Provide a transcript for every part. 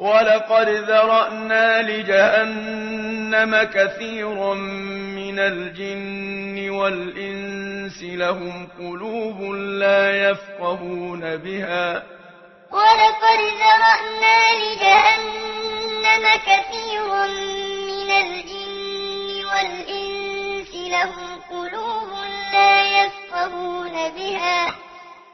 ولقد ذرأنا لجهنم كثيرا من الجن والإنس لهم قلوب لا يفقهون بها ولقد ذرأنا لجهنم كثيرا من الجن والإنس لهم قلوب لا يفقهون بها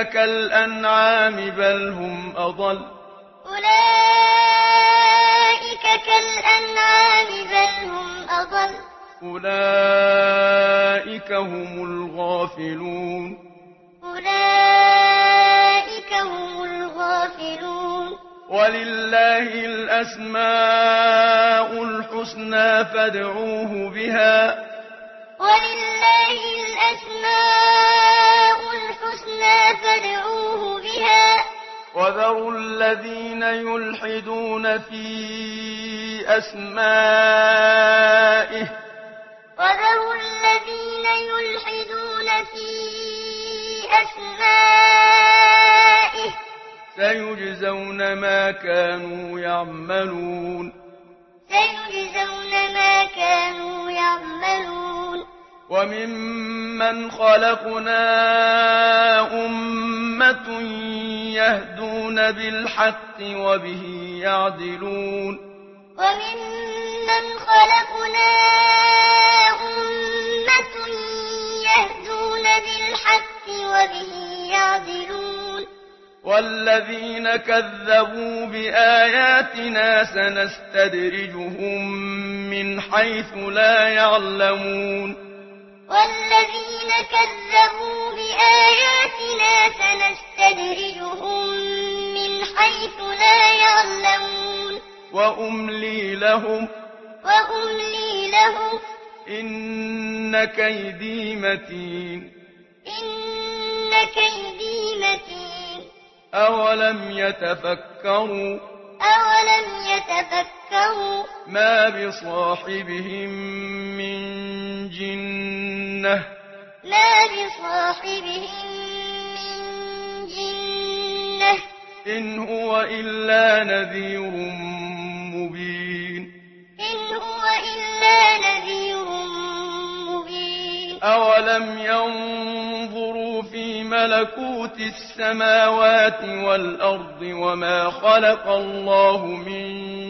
أولئك كالأنعام بل هم أضل. أولئك كالأنعام بل هم أضل. أولئك هم الغافلون. أولئك هم الغافلون. ولله الأسماء الحسنى فادعوه بها. ولله الأسماء الذين يلحدون في أسمائه وذروا الذين يلحدون في أسمائه سيجزون ما كانوا يعملون سيجزون ما كانوا يعملون وممن خلقنا أمة أمة يهدون بالحق وبه يعدلون وممن خلقنا أمة يهدون بالحق وبه يعدلون والذين كذبوا بآياتنا سنستدرجهم من حيث لا يعلمون والذين كذبوا بآياتنا سنستدرجهم من حيث لا يعلمون. وأملي لهم. وأملي لهم. إن كيدي متين. إن كيدي متين. أولم يتفكروا؟ أولم يتفكروا؟ تَفْتَرُوا مَا بِصَاحِبِهِمْ مِنْ جِنَّةٍ مَا بِصَاحِبِهِمْ مِنْ جِنَّةٍ إِنْ هُوَ إِلَّا نَذِيرٌ مُبِينٌ إِنْ هُوَ إِلَّا نَذِيرٌ مُبِينٌ أَوَلَمْ يَنْظُرُوا فِي مَلَكُوتِ السَّمَاوَاتِ وَالْأَرْضِ وَمَا خَلَقَ اللَّهُ مِنْ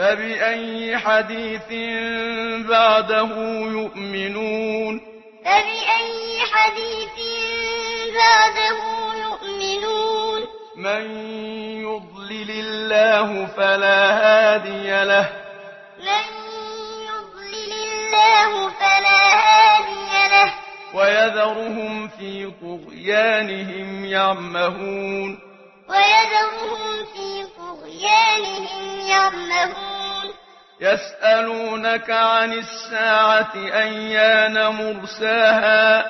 فبأي حديث بعده يؤمنون فبأي حديث بعده يؤمنون من يضلل الله فلا هادي له من يضلل الله فلا هادي له ويذرهم في طغيانهم يعمهون ويذرهم في طغيانهم يعمهون يسألونك عن الساعة أيان مرساها؟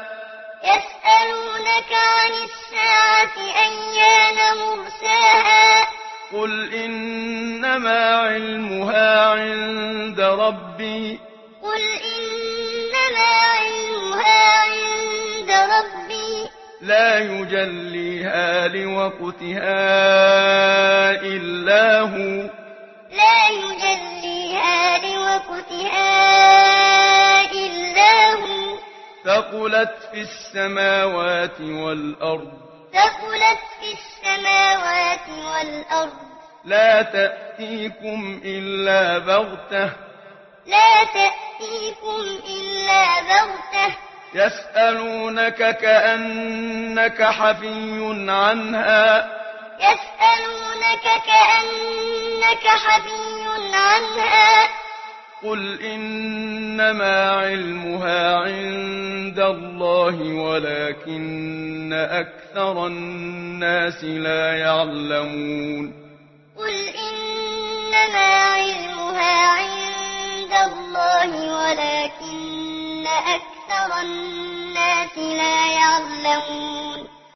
يسألونك عن الساعة أيان مرساها؟ قل إنما علمها عند ربي. قل إنما علمها عند ربي. لا يجليها لوقتها إلا هو. لا يجليها الجهاد لوقتها إلا هو. ثقلت في السماوات والأرض. ثقلت في السماوات والأرض. لا تأتيكم إلا بغتة. لا تأتيكم إلا بغتة. يسألونك كأنك حفي عنها. يسألونك كأنك حبي عنها. قل إنما علمها عند الله ولكن أكثر الناس لا يعلمون. قل إنما علمها عند الله ولكن أكثر الناس لا يعلمون.